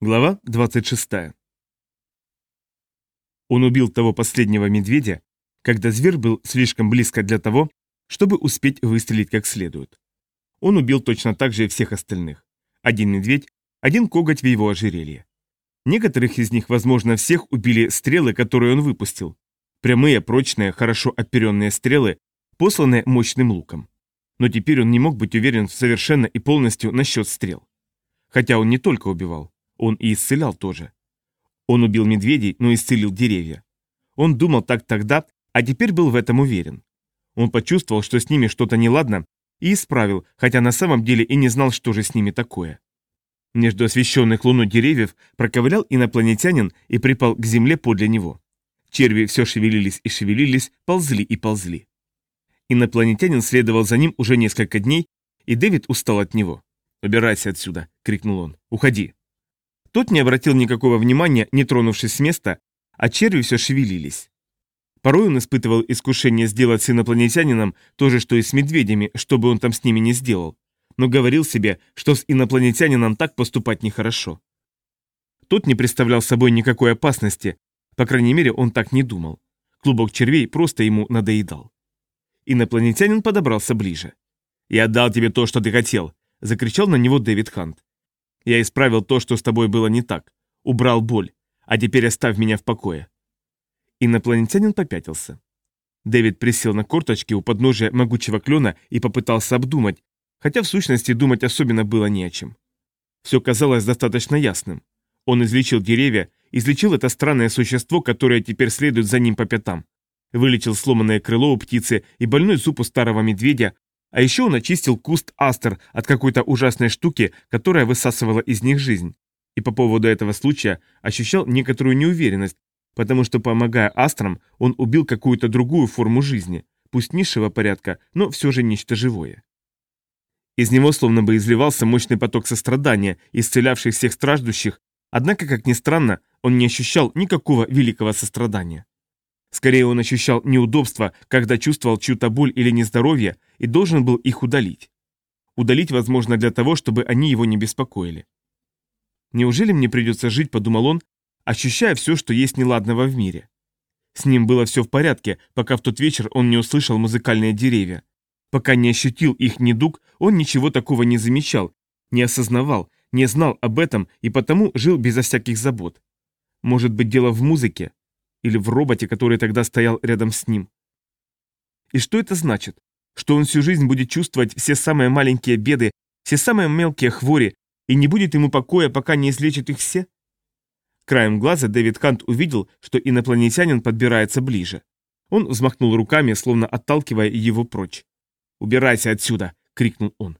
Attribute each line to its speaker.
Speaker 1: Глава 26. Он убил того последнего медведя, когда зверь был слишком близко для того, чтобы успеть выстрелить как следует. Он убил точно так же и всех остальных. Один медведь, один коготь в его ожерелье. Некоторых из них, возможно, всех убили стрелы, которые он выпустил. Прямые, прочные, хорошо оперенные стрелы, посланные мощным луком. Но теперь он не мог быть уверен совершенно и полностью насчет стрел. Хотя он не только убивал. Он и исцелял тоже. Он убил медведей, но исцелил деревья. Он думал так тогда, а теперь был в этом уверен. Он почувствовал, что с ними что-то неладно, и исправил, хотя на самом деле и не знал, что же с ними такое. Между освещенных луной деревьев проковылял инопланетянин и припал к земле подле него. Черви все шевелились и шевелились, ползли и ползли. Инопланетянин следовал за ним уже несколько дней, и Дэвид устал от него. «Убирайся отсюда!» — крикнул он. «Уходи!» Тот не обратил никакого внимания, не тронувшись с места, а черви все шевелились. Порой он испытывал искушение сделать с инопланетянином то же, что и с медведями, что бы он там с ними не сделал, но говорил себе, что с инопланетянином так поступать нехорошо. Тот не представлял собой никакой опасности, по крайней мере, он так не думал. Клубок червей просто ему надоедал. Инопланетянин подобрался ближе. «Я дал тебе то, что ты хотел», — закричал на него Дэвид Хант. Я исправил то, что с тобой было не так. Убрал боль. А теперь оставь меня в покое. Инопланетянин попятился. Дэвид присел на корточки у подножия могучего клена и попытался обдумать, хотя в сущности думать особенно было не о чем. Все казалось достаточно ясным. Он излечил деревья, излечил это странное существо, которое теперь следует за ним по пятам. Вылечил сломанное крыло у птицы и больной зуб у старого медведя, а еще он очистил куст астер от какой-то ужасной штуки, которая высасывала из них жизнь. И по поводу этого случая ощущал некоторую неуверенность, потому что, помогая астрам, он убил какую-то другую форму жизни, пусть низшего порядка, но все же нечто живое. Из него словно бы изливался мощный поток сострадания, исцелявший всех страждущих, однако, как ни странно, он не ощущал никакого великого сострадания. Скорее он ощущал неудобство, когда чувствовал чью-то боль или нездоровье и должен был их удалить. Удалить, возможно, для того, чтобы они его не беспокоили. Неужели мне придется жить, подумал он, ощущая все, что есть неладного в мире. С ним было все в порядке, пока в тот вечер он не услышал музыкальные деревья. Пока не ощутил их недуг, он ничего такого не замечал, не осознавал, не знал об этом и потому жил безо всяких забот. Может быть, дело в музыке? Или в роботе, который тогда стоял рядом с ним. И что это значит? Что он всю жизнь будет чувствовать все самые маленькие беды, все самые мелкие хвори, и не будет ему покоя, пока не излечит их все? Краем глаза Дэвид Хант увидел, что инопланетянин подбирается ближе. Он взмахнул руками, словно отталкивая его прочь. «Убирайся отсюда!» — крикнул он.